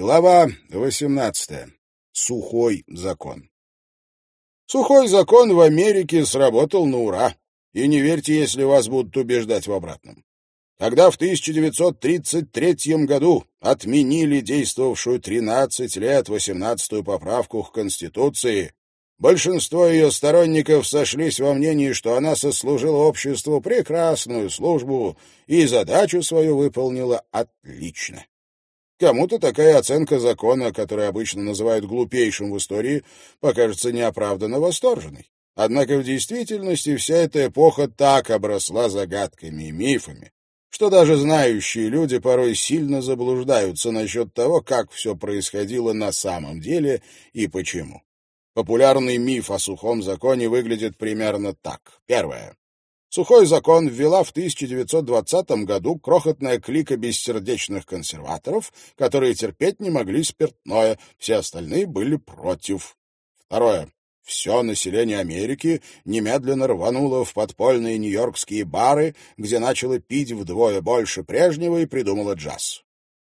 Глава 18. Сухой закон. Сухой закон в Америке сработал на ура. И не верьте, если вас будут убеждать в обратном. Когда в 1933 году отменили действовавшую 13 лет 18-ю поправку к Конституции, большинство ее сторонников сошлись во мнении, что она сослужила обществу прекрасную службу и задачу свою выполнила отлично. Кому-то такая оценка закона, который обычно называют глупейшим в истории, покажется неоправданно восторженной. Однако в действительности вся эта эпоха так обросла загадками и мифами, что даже знающие люди порой сильно заблуждаются насчет того, как все происходило на самом деле и почему. Популярный миф о сухом законе выглядит примерно так. Первое. Сухой закон ввела в 1920 году крохотная клика бессердечных консерваторов, которые терпеть не могли спиртное, все остальные были против. Второе. Все население Америки немедленно рвануло в подпольные нью-йоркские бары, где начало пить вдвое больше прежнего и придумало джаз.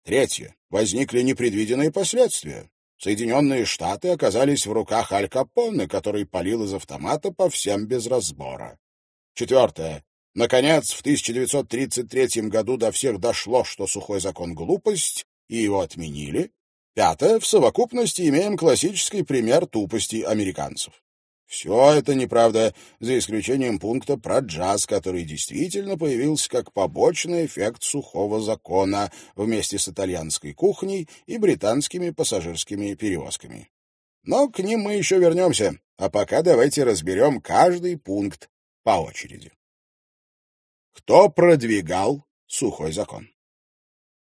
Третье. Возникли непредвиденные последствия. Соединенные Штаты оказались в руках Аль Капоне, который палил из автомата по всем без разбора. Четвертое. Наконец, в 1933 году до всех дошло, что сухой закон — глупость, и его отменили. Пятое. В совокупности имеем классический пример тупости американцев. Все это неправда, за исключением пункта про джаз, который действительно появился как побочный эффект сухого закона вместе с итальянской кухней и британскими пассажирскими перевозками. Но к ним мы еще вернемся, а пока давайте разберем каждый пункт по очереди. Кто продвигал сухой закон?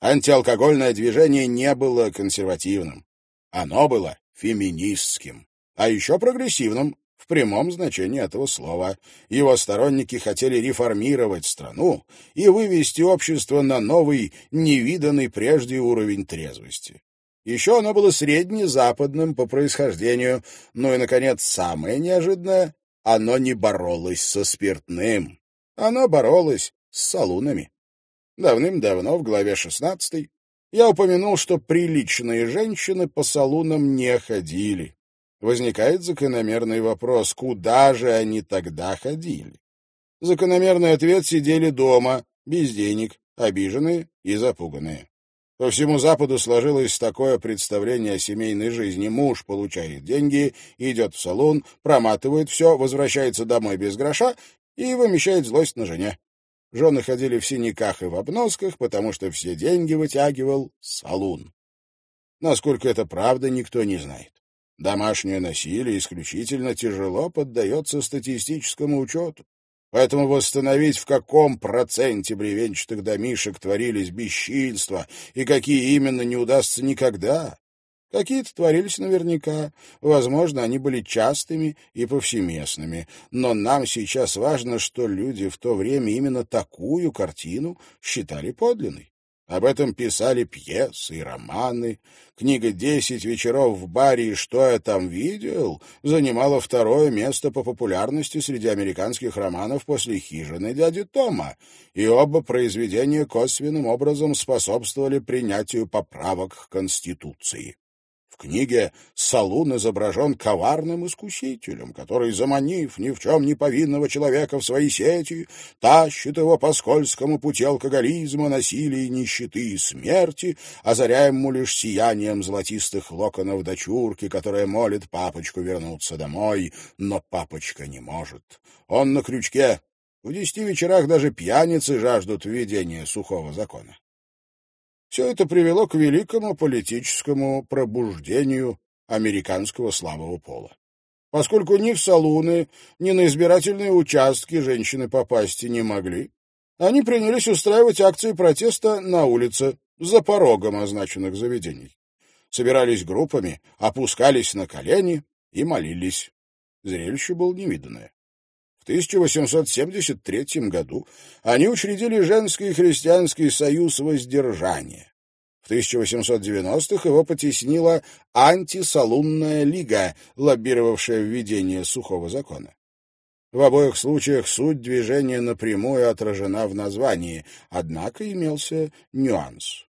Антиалкогольное движение не было консервативным. Оно было феминистским, а еще прогрессивным в прямом значении этого слова. Его сторонники хотели реформировать страну и вывести общество на новый, невиданный прежде уровень трезвости. Еще оно было среднезападным по происхождению. Ну и, наконец, самое неожиданное оно не боролось со спиртным. Оно боролось с салунами. Давным-давно, в главе 16, я упомянул, что приличные женщины по салунам не ходили. Возникает закономерный вопрос, куда же они тогда ходили? Закономерный ответ — сидели дома, без денег, обиженные и запуганные. По всему Западу сложилось такое представление о семейной жизни. Муж получает деньги, идет в салон, проматывает все, возвращается домой без гроша и вымещает злость на жене. Жены ходили в синяках и в обносках, потому что все деньги вытягивал салун. Насколько это правда, никто не знает. Домашнее насилие исключительно тяжело поддается статистическому учету. Поэтому восстановить, в каком проценте бревенчатых домишек творились бесчинства и какие именно не удастся никогда. Какие-то творились наверняка, возможно, они были частыми и повсеместными, но нам сейчас важно, что люди в то время именно такую картину считали подлинной. Об этом писали пьесы и романы. Книга «Десять вечеров в баре и что я там видел» занимала второе место по популярности среди американских романов после «Хижины дяди Тома», и оба произведения косвенным образом способствовали принятию поправок к Конституции книге Салун изображен коварным искусителем, который, заманив ни в чем не повинного человека в свои сети, тащит его по скользкому пути алкоголизма, насилия, нищеты и смерти, озаряя ему лишь сиянием золотистых локонов дочурки, которая молит папочку вернуться домой, но папочка не может. Он на крючке. В десяти вечерах даже пьяницы жаждут введения сухого закона. Все это привело к великому политическому пробуждению американского слабого пола. Поскольку ни в салуны, ни на избирательные участки женщины попасть не могли, они принялись устраивать акции протеста на улице, за порогом означенных заведений. Собирались группами, опускались на колени и молились. Зрелище было невиданное. В 1873 году они учредили Женский христианский союз воздержания. В 1890-х его потеснила антисалунная лига, лоббировавшая введение сухого закона. В обоих случаях суть движения напрямую отражена в названии, однако имелся нюанс.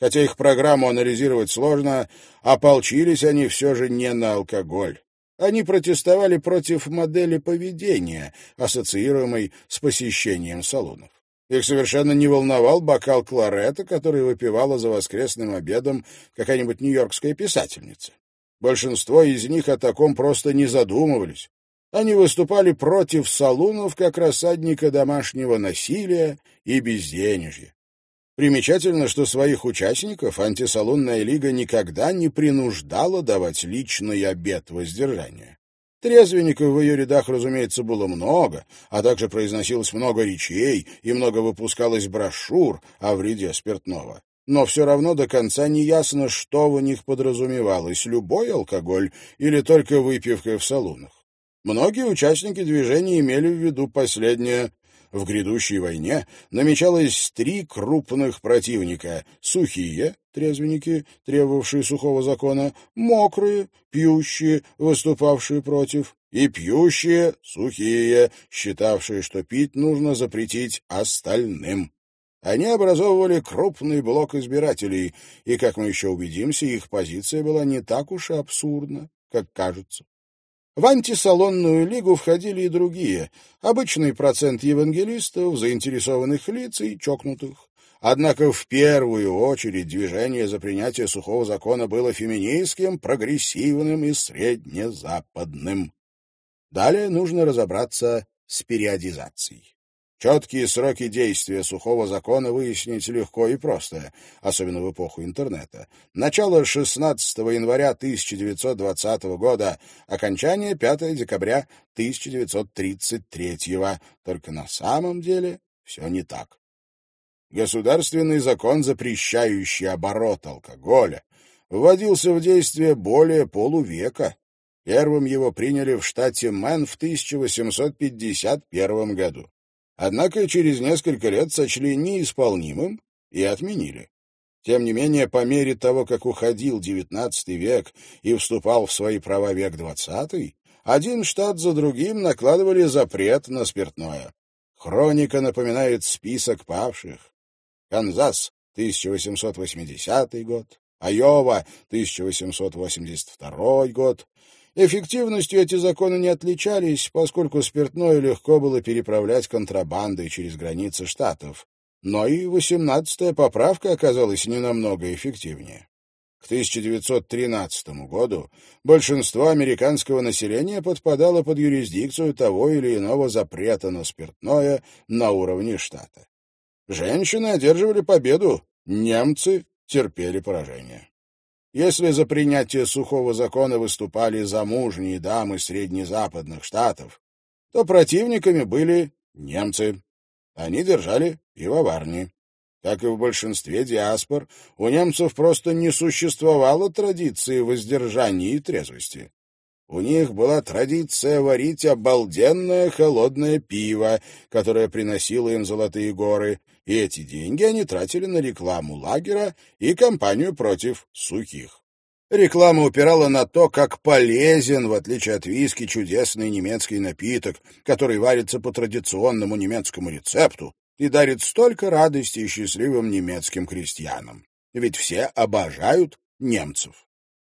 Хотя их программу анализировать сложно, ополчились они все же не на алкоголь. Они протестовали против модели поведения, ассоциируемой с посещением салонов. Их совершенно не волновал бокал кларета, который выпивала за воскресным обедом какая-нибудь нью-йоркская писательница. Большинство из них о таком просто не задумывались. Они выступали против салунов как рассадника домашнего насилия и безденежья. Примечательно, что своих участников антисалунная лига никогда не принуждала давать личный обет воздержания. Трезвенников в ее рядах, разумеется, было много, а также произносилось много речей и много выпускалось брошюр о вреде спиртного. Но все равно до конца не ясно, что в них подразумевалось — любой алкоголь или только выпивка в салунах. Многие участники движения имели в виду последнее. В грядущей войне намечалось три крупных противника — сухие, трезвенники, требовавшие сухого закона, мокрые, пьющие, выступавшие против, и пьющие, сухие, считавшие, что пить нужно запретить остальным. Они образовывали крупный блок избирателей, и, как мы еще убедимся, их позиция была не так уж и абсурдна, как кажется. В антисалонную лигу входили и другие, обычный процент евангелистов, заинтересованных лиц и чокнутых. Однако в первую очередь движение за принятие сухого закона было феминистским, прогрессивным и среднезападным. Далее нужно разобраться с периодизацией. Четкие сроки действия сухого закона выяснить легко и просто, особенно в эпоху интернета. Начало 16 января 1920 года, окончание 5 декабря 1933 Только на самом деле все не так. Государственный закон, запрещающий оборот алкоголя, вводился в действие более полувека. Первым его приняли в штате Мэн в 1851 году. Однако через несколько лет сочли неисполнимым и отменили. Тем не менее, по мере того, как уходил XIX век и вступал в свои права век XX, один штат за другим накладывали запрет на спиртное. Хроника напоминает список павших. Канзас, 1880 год, Айова, 1882 год, Эффективностью эти законы не отличались, поскольку спиртное легко было переправлять контрабандой через границы штатов. Но и 18-я поправка оказалась не намного эффективнее. К 1913 году большинство американского населения подпадало под юрисдикцию того или иного запрета на спиртное на уровне штата. Женщины одерживали победу, немцы терпели поражение. Если за принятие сухого закона выступали замужние дамы среднезападных штатов, то противниками были немцы. Они держали пивоварни. Как и в большинстве диаспор, у немцев просто не существовало традиции воздержания и трезвости. У них была традиция варить обалденное холодное пиво, которое приносило им золотые горы, и эти деньги они тратили на рекламу лагера и кампанию против сухих. Реклама упирала на то, как полезен, в отличие от виски, чудесный немецкий напиток, который варится по традиционному немецкому рецепту и дарит столько радости и счастливым немецким крестьянам. Ведь все обожают немцев.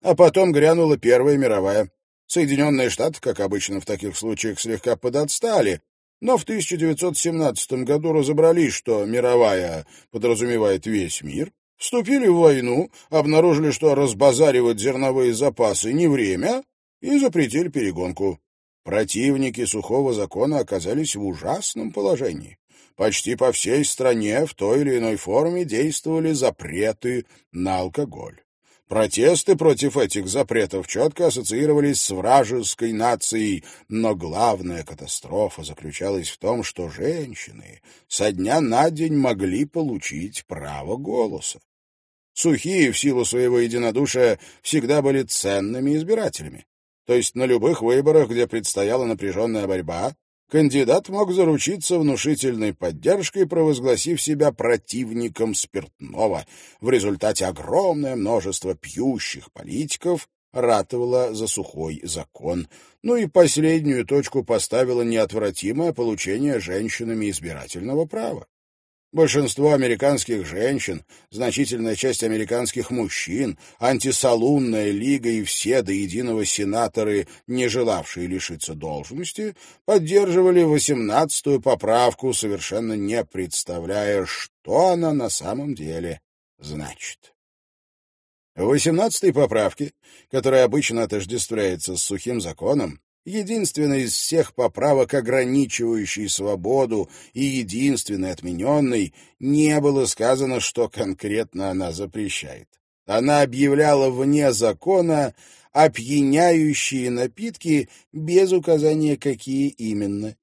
А потом грянула Первая мировая. Соединенные Штаты, как обычно в таких случаях, слегка подотстали, но в 1917 году разобрались, что мировая подразумевает весь мир, вступили в войну, обнаружили, что разбазаривать зерновые запасы не время, и запретили перегонку. Противники сухого закона оказались в ужасном положении. Почти по всей стране в той или иной форме действовали запреты на алкоголь. Протесты против этих запретов четко ассоциировались с вражеской нацией, но главная катастрофа заключалась в том, что женщины со дня на день могли получить право голоса. Сухие, в силу своего единодушия, всегда были ценными избирателями. То есть на любых выборах, где предстояла напряженная борьба, кандидат мог заручиться внушительной поддержкой, провозгласив себя противником спиртного. В результате огромное множество пьющих политиков ратовало за сухой закон. Ну и последнюю точку поставило неотвратимое получение женщинами избирательного права. Большинство американских женщин, значительная часть американских мужчин, антисалунная лига и все до единого сенаторы, не желавшие лишиться должности, поддерживали восемнадцатую поправку, совершенно не представляя, что она на самом деле значит. В восемнадцатой поправке, которая обычно отождествляется с сухим законом, единственной из всех поправок, ограничивающей свободу, и единственной отмененной, не было сказано, что конкретно она запрещает. Она объявляла вне закона опьяняющие напитки без указания, какие именно.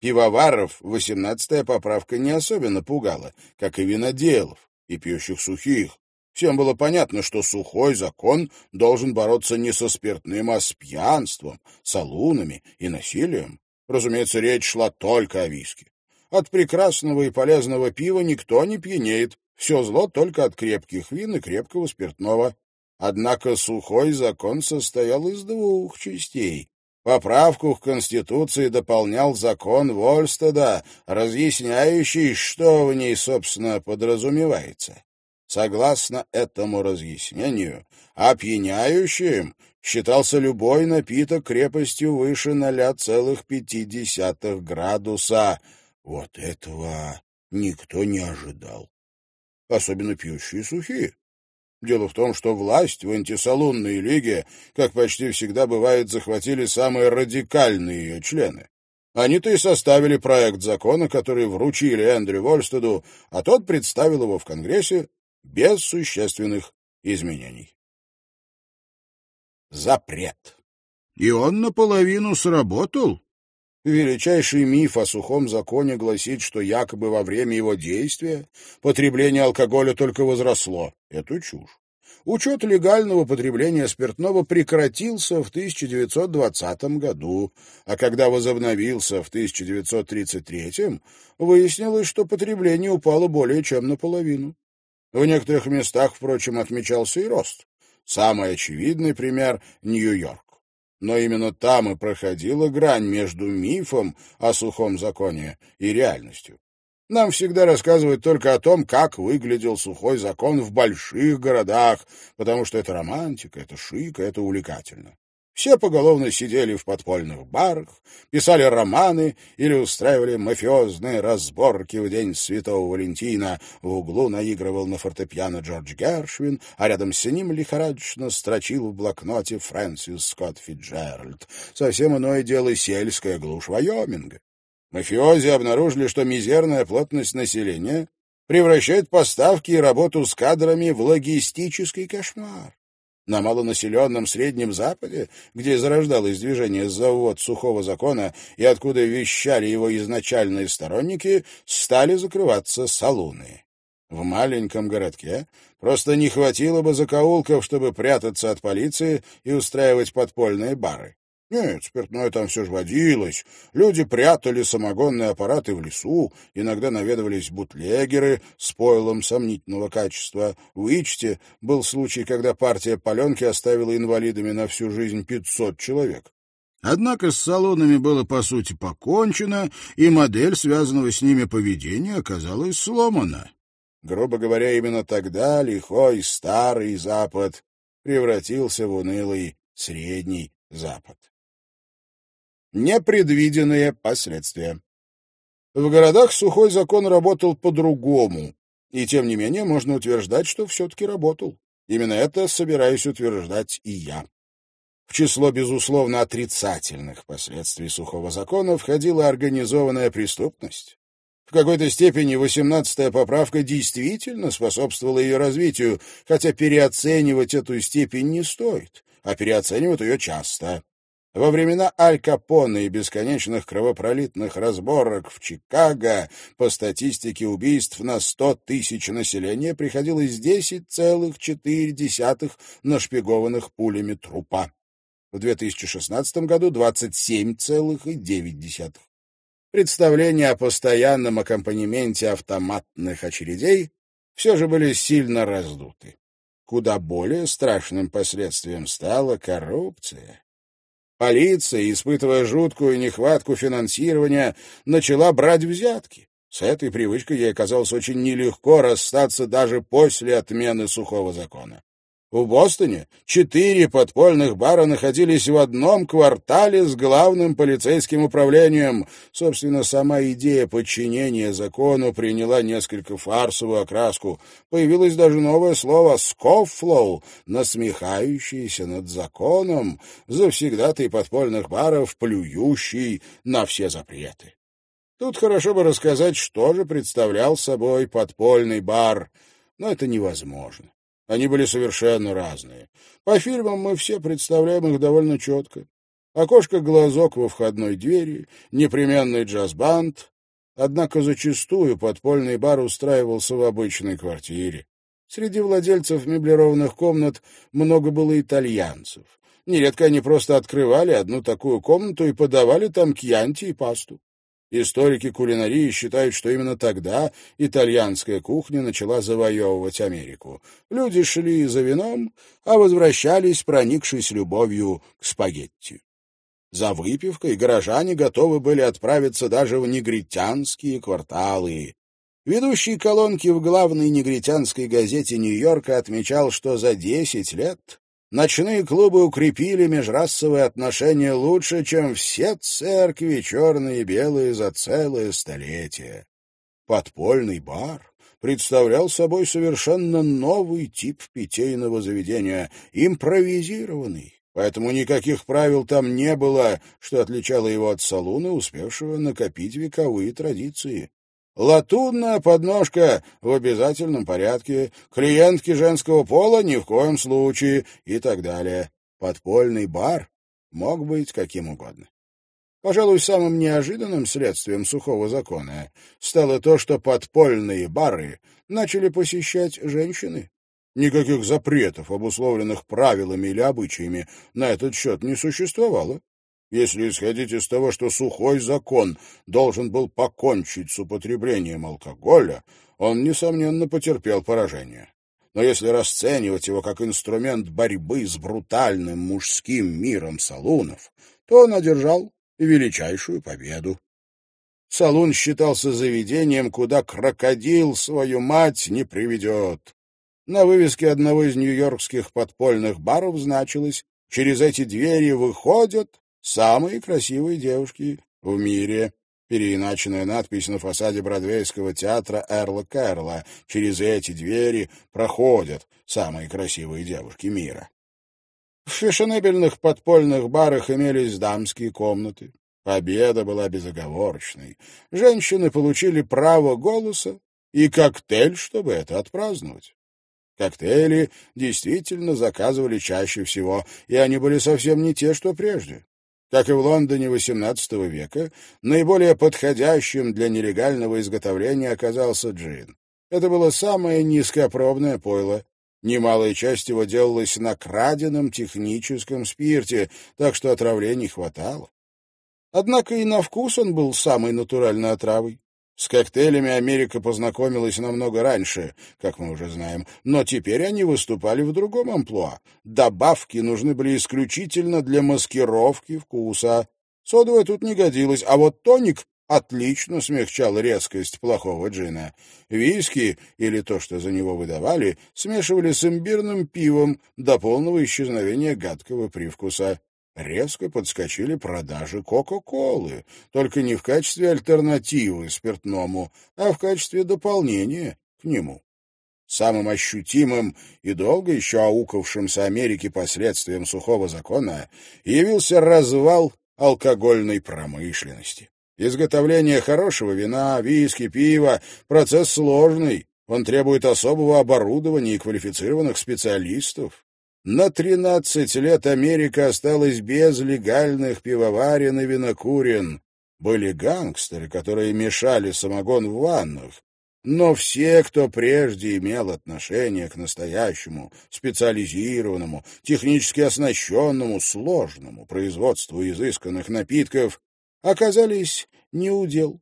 Пивоваров восемнадцатая поправка не особенно пугала, как и виноделов и пьющих сухих. Всем было понятно, что сухой закон должен бороться не со спиртным, а с пьянством, салунами и насилием. Разумеется, речь шла только о виске. От прекрасного и полезного пива никто не пьянеет. Все зло только от крепких вин и крепкого спиртного. Однако сухой закон состоял из двух частей. Поправку к Конституции дополнял закон Вольстеда, разъясняющий, что в ней, собственно, подразумевается. Согласно этому разъяснению, опьяняющим считался любой напиток крепостью выше 0,5 градуса. Вот этого никто не ожидал. Особенно пьющие сухие. Дело в том, что власть в антисалунной лиге, как почти всегда бывает, захватили самые радикальные ее члены. Они-то и составили проект закона, который вручили Эндрю Вольстеду, а тот представил его в Конгрессе без существенных изменений. Запрет. И он наполовину сработал. Величайший миф о сухом законе гласит, что якобы во время его действия потребление алкоголя только возросло. Это чушь. Учет легального потребления спиртного прекратился в 1920 году, а когда возобновился в 1933, выяснилось, что потребление упало более чем наполовину. В некоторых местах, впрочем, отмечался и рост. Самый очевидный пример — Нью-Йорк. Но именно там и проходила грань между мифом о сухом законе и реальностью. Нам всегда рассказывают только о том, как выглядел сухой закон в больших городах, потому что это романтика, это шик, это увлекательно. Все поголовно сидели в подпольных барах, писали романы или устраивали мафиозные разборки в день Святого Валентина. В углу наигрывал на фортепиано Джордж Гершвин, а рядом с ним лихорадочно строчил в блокноте Фрэнсис Скотт Фиджеральд. Совсем иное дело сельская глушь Вайоминга. Мафиози обнаружили, что мизерная плотность населения превращает поставки и работу с кадрами в логистический кошмар. На малонаселенном Среднем Западе, где зарождалось движение «Завод сухого закона» и откуда вещали его изначальные сторонники, стали закрываться салуны. В маленьком городке просто не хватило бы закоулков, чтобы прятаться от полиции и устраивать подпольные бары. Нет, спиртное там все же водилось. Люди прятали самогонные аппараты в лесу, иногда наведывались бутлегеры с пойлом сомнительного качества. В Ичте был случай, когда партия паленки оставила инвалидами на всю жизнь 500 человек. Однако с салонами было, по сути, покончено, и модель связанного с ними поведения оказалась сломана. Грубо говоря, именно тогда лихой старый Запад превратился в унылый Средний Запад непредвиденные последствия. В городах сухой закон работал по-другому, и тем не менее можно утверждать, что все-таки работал. Именно это собираюсь утверждать и я. В число, безусловно, отрицательных последствий сухого закона входила организованная преступность. В какой-то степени восемнадцатая поправка действительно способствовала ее развитию, хотя переоценивать эту степень не стоит, а переоценивают ее часто. Во времена Аль Капоне и бесконечных кровопролитных разборок в Чикаго по статистике убийств на 100 тысяч населения приходилось 10,4 нашпигованных пулями трупа. В 2016 году 27,9. Представления о постоянном аккомпанементе автоматных очередей все же были сильно раздуты. Куда более страшным последствием стала коррупция. Полиция, испытывая жуткую нехватку финансирования, начала брать взятки. С этой привычкой ей оказалось очень нелегко расстаться даже после отмены сухого закона. В Бостоне четыре подпольных бара находились в одном квартале с главным полицейским управлением. Собственно, сама идея подчинения закону приняла несколько фарсовую окраску. Появилось даже новое слово «скофлоу», насмехающееся над законом, завсегдатый подпольных баров, плюющий на все запреты. Тут хорошо бы рассказать, что же представлял собой подпольный бар, но это невозможно. Они были совершенно разные. По фильмам мы все представляем их довольно четко. Окошко-глазок во входной двери, непременный джаз-банд. Однако зачастую подпольный бар устраивался в обычной квартире. Среди владельцев меблированных комнат много было итальянцев. Нередко они просто открывали одну такую комнату и подавали там кьянти и пасту. Историки кулинарии считают, что именно тогда итальянская кухня начала завоевывать Америку. Люди шли за вином, а возвращались, проникшись любовью к спагетти. За выпивкой горожане готовы были отправиться даже в негритянские кварталы. Ведущий колонки в главной негритянской газете Нью-Йорка отмечал, что за десять лет Ночные клубы укрепили межрасовые отношения лучше, чем все церкви, черные и белые, за целое столетие. Подпольный бар представлял собой совершенно новый тип питейного заведения, импровизированный. Поэтому никаких правил там не было, что отличало его от салуна, успевшего накопить вековые традиции. Латунная подножка в обязательном порядке, клиентки женского пола ни в коем случае и так далее. Подпольный бар мог быть каким угодно. Пожалуй, самым неожиданным следствием сухого закона стало то, что подпольные бары начали посещать женщины. Никаких запретов, обусловленных правилами или обычаями, на этот счет не существовало. Если исходить из того, что сухой закон должен был покончить с употреблением алкоголя, он, несомненно, потерпел поражение. Но если расценивать его как инструмент борьбы с брутальным мужским миром салунов, то он одержал величайшую победу. Салун считался заведением, куда крокодил свою мать не приведет. На вывеске одного из нью-йоркских подпольных баров значилось «Через эти двери выходят Самые красивые девушки в мире. Переиначенная надпись на фасаде Бродвейского театра Эрла Кэрла. Через эти двери проходят самые красивые девушки мира. В фешенебельных подпольных барах имелись дамские комнаты. Победа была безоговорочной. Женщины получили право голоса и коктейль, чтобы это отпраздновать. Коктейли действительно заказывали чаще всего, и они были совсем не те, что прежде. Как и в Лондоне XVIII века, наиболее подходящим для нелегального изготовления оказался джин. Это было самое низкопробное пойло. Немалая часть его делалась на краденом техническом спирте, так что отравлений хватало. Однако и на вкус он был самой натуральной отравой. С коктейлями Америка познакомилась намного раньше, как мы уже знаем, но теперь они выступали в другом амплуа. Добавки нужны были исключительно для маскировки вкуса. Содовая тут не годилась, а вот тоник отлично смягчал резкость плохого джина. Виски, или то, что за него выдавали, смешивали с имбирным пивом до полного исчезновения гадкого привкуса резко подскочили продажи Кока-Колы, только не в качестве альтернативы спиртному, а в качестве дополнения к нему. Самым ощутимым и долго еще аукавшимся Америке последствием сухого закона явился развал алкогольной промышленности. Изготовление хорошего вина, виски, пива — процесс сложный, он требует особого оборудования и квалифицированных специалистов. На тринадцать лет Америка осталась без легальных пивоварен и винокурен. Были гангстеры, которые мешали самогон в ваннах. Но все, кто прежде имел отношение к настоящему, специализированному, технически оснащенному, сложному производству изысканных напитков, оказались неудел.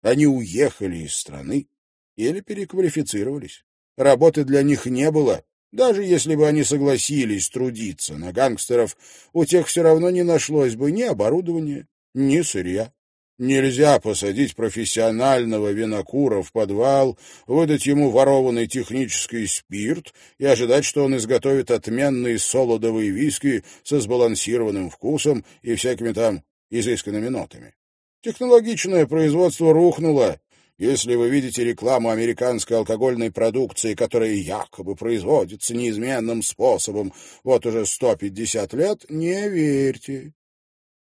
Они уехали из страны или переквалифицировались. Работы для них не было, даже если бы они согласились трудиться на гангстеров, у тех все равно не нашлось бы ни оборудования, ни сырья. Нельзя посадить профессионального винокура в подвал, выдать ему ворованный технический спирт и ожидать, что он изготовит отменные солодовые виски со сбалансированным вкусом и всякими там изысканными нотами. Технологичное производство рухнуло. Если вы видите рекламу американской алкогольной продукции, которая якобы производится неизменным способом вот уже 150 лет, не верьте.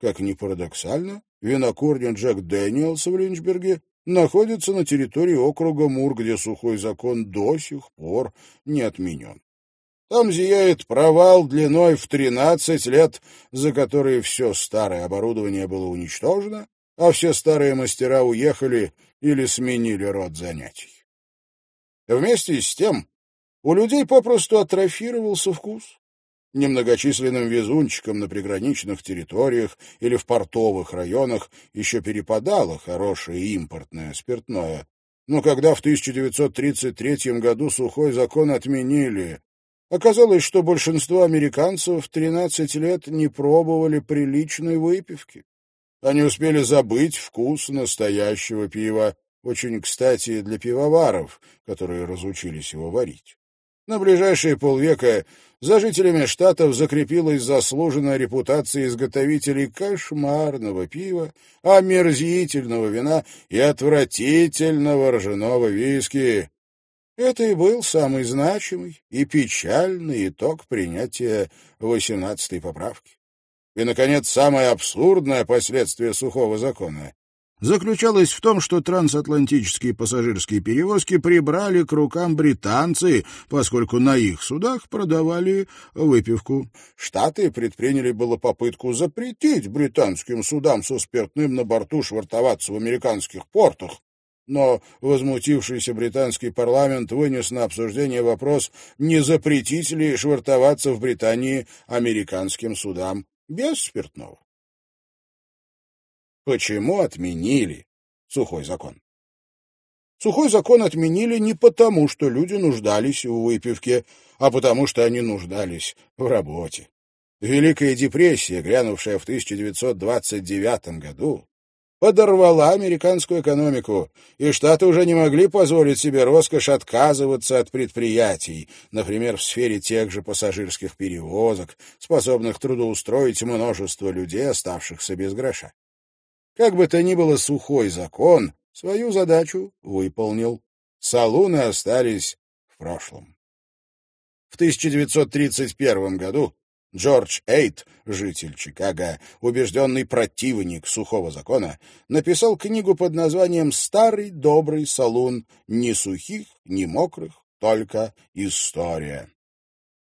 Как ни парадоксально, винокурня Джек Дэниелс в Линчберге находится на территории округа Мур, где сухой закон до сих пор не отменен. Там зияет провал длиной в 13 лет, за которые все старое оборудование было уничтожено, а все старые мастера уехали или сменили род занятий. Вместе с тем у людей попросту атрофировался вкус. Немногочисленным везунчикам на приграничных территориях или в портовых районах еще перепадало хорошее импортное спиртное. Но когда в 1933 году сухой закон отменили, оказалось, что большинство американцев в 13 лет не пробовали приличной выпивки. Они успели забыть вкус настоящего пива, очень кстати для пивоваров, которые разучились его варить. На ближайшие полвека за жителями штатов закрепилась заслуженная репутация изготовителей кошмарного пива, омерзительного вина и отвратительного ржаного виски. Это и был самый значимый и печальный итог принятия 18-й поправки. И, наконец, самое абсурдное последствие сухого закона заключалась в том, что трансатлантические пассажирские перевозки прибрали к рукам британцы, поскольку на их судах продавали выпивку. Штаты предприняли было попытку запретить британским судам со спиртным на борту швартоваться в американских портах, но возмутившийся британский парламент вынес на обсуждение вопрос, не запретить ли швартоваться в Британии американским судам без спиртного. Почему отменили сухой закон? Сухой закон отменили не потому, что люди нуждались в выпивке, а потому, что они нуждались в работе. Великая депрессия, грянувшая в 1929 году, подорвала американскую экономику, и Штаты уже не могли позволить себе роскошь отказываться от предприятий, например, в сфере тех же пассажирских перевозок, способных трудоустроить множество людей, оставшихся без гроша. Как бы то ни было, сухой закон свою задачу выполнил. Салуны остались в прошлом. В 1931 году Джордж Эйт, житель Чикаго, убежденный противник сухого закона, написал книгу под названием «Старый добрый салун. Ни сухих, ни мокрых, только история».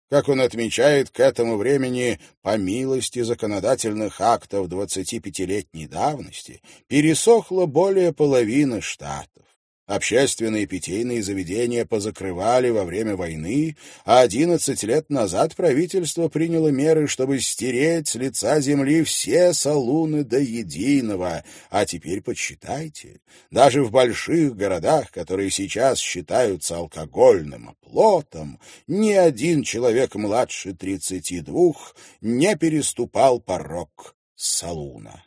Как он отмечает, к этому времени, по милости законодательных актов 25-летней давности, пересохло более половины штатов. Общественные питейные заведения позакрывали во время войны, а 11 лет назад правительство приняло меры, чтобы стереть с лица земли все салуны до единого. А теперь подсчитайте, даже в больших городах, которые сейчас считаются алкогольным оплотом, ни один человек младше 32 не переступал порог салуна.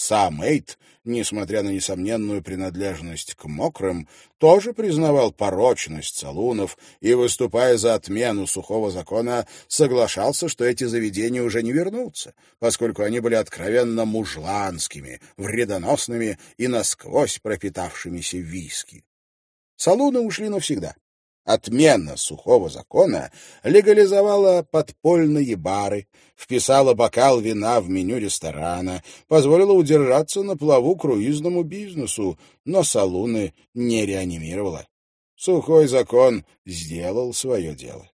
Сам Эйт, несмотря на несомненную принадлежность к мокрым, тоже признавал порочность салунов и, выступая за отмену сухого закона, соглашался, что эти заведения уже не вернутся, поскольку они были откровенно мужланскими, вредоносными и насквозь пропитавшимися виски. Салуны ушли навсегда. Отмена сухого закона легализовала подпольные бары, вписала бокал вина в меню ресторана, позволила удержаться на плаву круизному бизнесу, но салуны не реанимировала. Сухой закон сделал свое дело.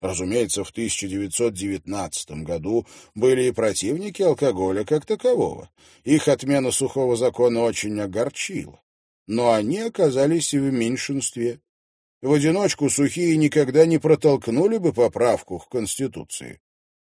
Разумеется, в 1919 году были и противники алкоголя как такового. Их отмена сухого закона очень огорчила. Но они оказались в меньшинстве. В одиночку сухие никогда не протолкнули бы поправку к Конституции.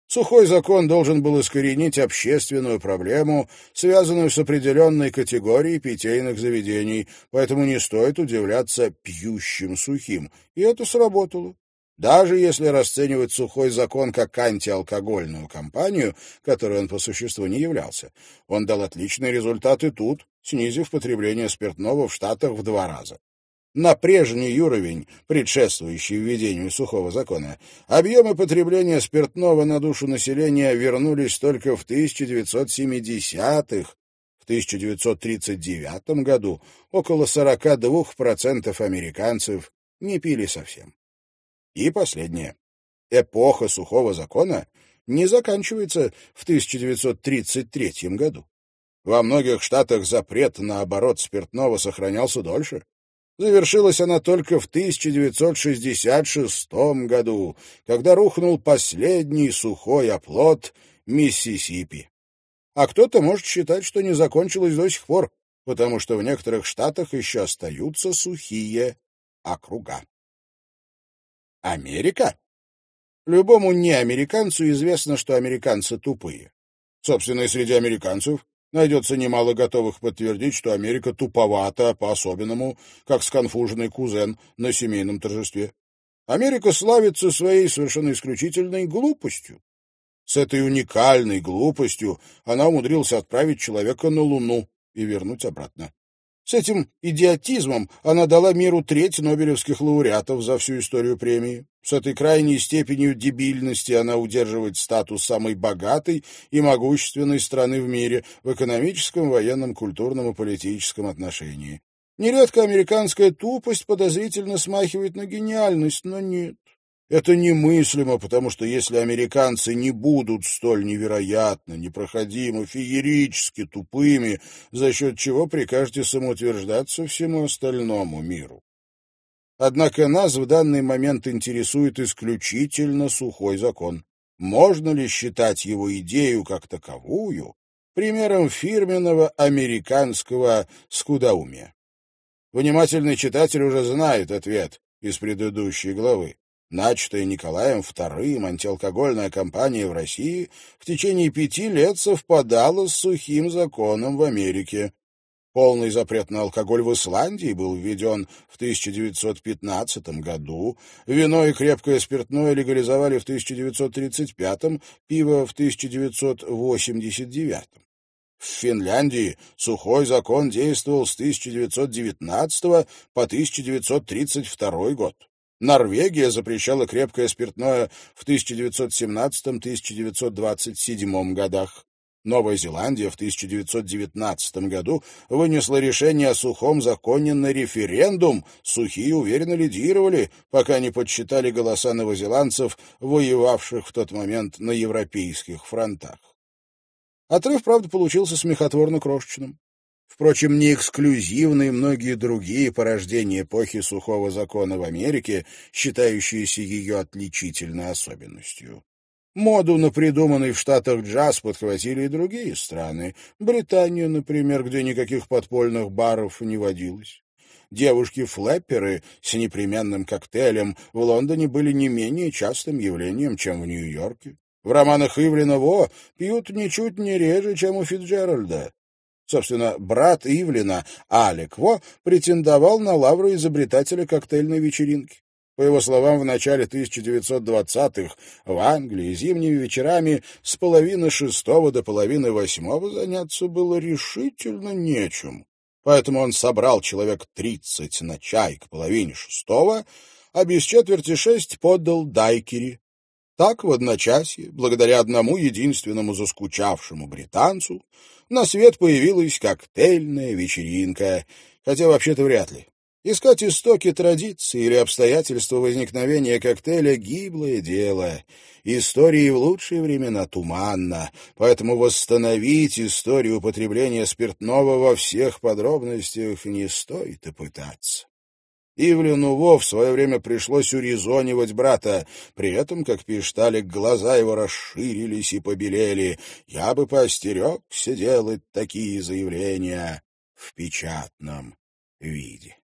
Сухой закон должен был искоренить общественную проблему, связанную с определенной категорией питейных заведений, поэтому не стоит удивляться пьющим сухим. И это сработало. Даже если расценивать сухой закон как антиалкогольную кампанию, которой он по существу не являлся, он дал отличные результаты тут, снизив потребление спиртного в Штатах в два раза. На прежний уровень, предшествующий введению сухого закона, объемы потребления спиртного на душу населения вернулись только в 1970-х. В 1939 году около 42% американцев не пили совсем. И последнее. Эпоха сухого закона не заканчивается в 1933 году. Во многих штатах запрет на оборот спиртного сохранялся дольше. Завершилась она только в 1966 году, когда рухнул последний сухой оплот Миссисипи. А кто-то может считать, что не закончилось до сих пор, потому что в некоторых штатах еще остаются сухие округа. Америка? Любому неамериканцу известно, что американцы тупые. Собственно, и среди американцев найдется немало готовых подтвердить, что Америка туповата по-особенному, как сконфуженный кузен на семейном торжестве. Америка славится своей совершенно исключительной глупостью. С этой уникальной глупостью она умудрилась отправить человека на Луну и вернуть обратно. С этим идиотизмом она дала миру треть нобелевских лауреатов за всю историю премии. С этой крайней степенью дебильности она удерживает статус самой богатой и могущественной страны в мире в экономическом, военном, культурном и политическом отношении. Нередко американская тупость подозрительно смахивает на гениальность, но нет. Это немыслимо, потому что если американцы не будут столь невероятно, непроходимо, феерически тупыми, за счет чего прикажете самоутверждаться всему остальному миру. Однако нас в данный момент интересует исключительно сухой закон. Можно ли считать его идею как таковую примером фирменного американского скудоумия? Внимательный читатель уже знает ответ из предыдущей главы. Начатая Николаем II антиалкогольная кампания в России в течение пяти лет совпадала с сухим законом в Америке. Полный запрет на алкоголь в Исландии был введен в 1915 году, вино и крепкое спиртное легализовали в 1935, пиво в 1989. В Финляндии сухой закон действовал с 1919 по 1932 год. Норвегия запрещала крепкое спиртное в 1917-1927 годах. Новая Зеландия в 1919 году вынесла решение о сухом законе на референдум. Сухие уверенно лидировали, пока не подсчитали голоса новозеландцев, воевавших в тот момент на европейских фронтах. Отрыв, правда, получился смехотворно крошечным. Впрочем, не эксклюзивны многие другие порождения эпохи сухого закона в Америке, считающиеся ее отличительной особенностью. Моду на придуманный в Штатах джаз подхватили и другие страны. Британия, например, где никаких подпольных баров не водилось. Девушки-флэпперы с непременным коктейлем в Лондоне были не менее частым явлением, чем в Нью-Йорке. В романах Ивлина Во пьют ничуть не реже, чем у Фитджеральда. Собственно, брат Ивлина, Алек Во, претендовал на лавру изобретателя коктейльной вечеринки. По его словам, в начале 1920-х в Англии зимними вечерами с половины шестого до половины восьмого заняться было решительно нечем. Поэтому он собрал человек тридцать на чай к половине шестого, а без четверти шесть подал дайкери. Так в одночасье, благодаря одному единственному заскучавшему британцу, на свет появилась коктейльная вечеринка, хотя вообще-то вряд ли. Искать истоки традиции или обстоятельства возникновения коктейля — гиблое дело. Истории в лучшие времена туманно, поэтому восстановить историю употребления спиртного во всех подробностях не стоит и пытаться. Ивлину Во в свое время пришлось урезонивать брата. При этом, как пишет Алик, глаза его расширились и побелели. Я бы поостерегся делать такие заявления в печатном виде.